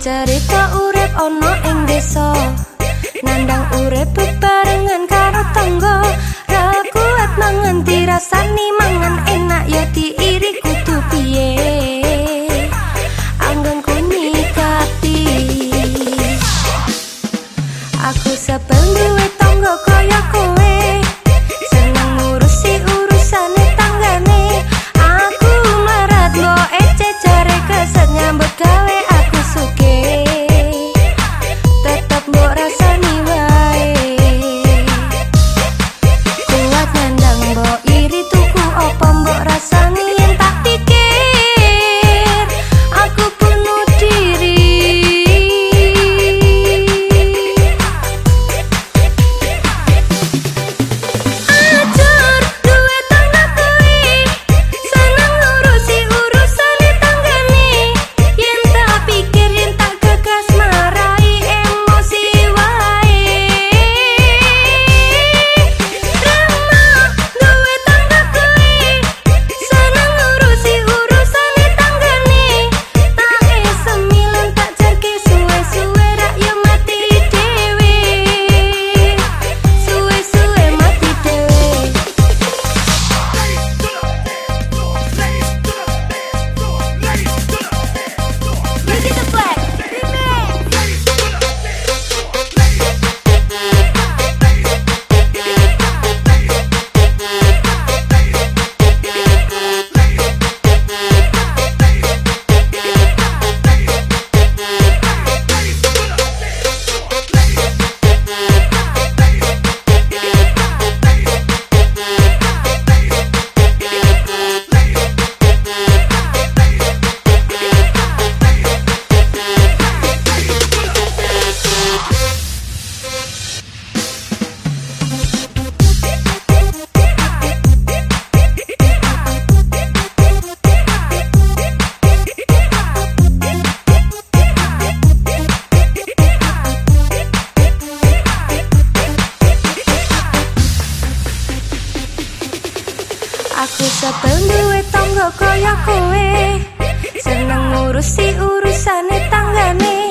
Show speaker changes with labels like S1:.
S1: cerita urip ana ing desa. Nandang urip bebarengan karo tangga. Ra kuat mangan dirasani mangan enak ya diiri kudu piye. Anggon kunikati aku sebel duwe tangga kaya kowe Aku sebel duwe tangga kaya kowe. Seneng ngurusi urusane tanggane.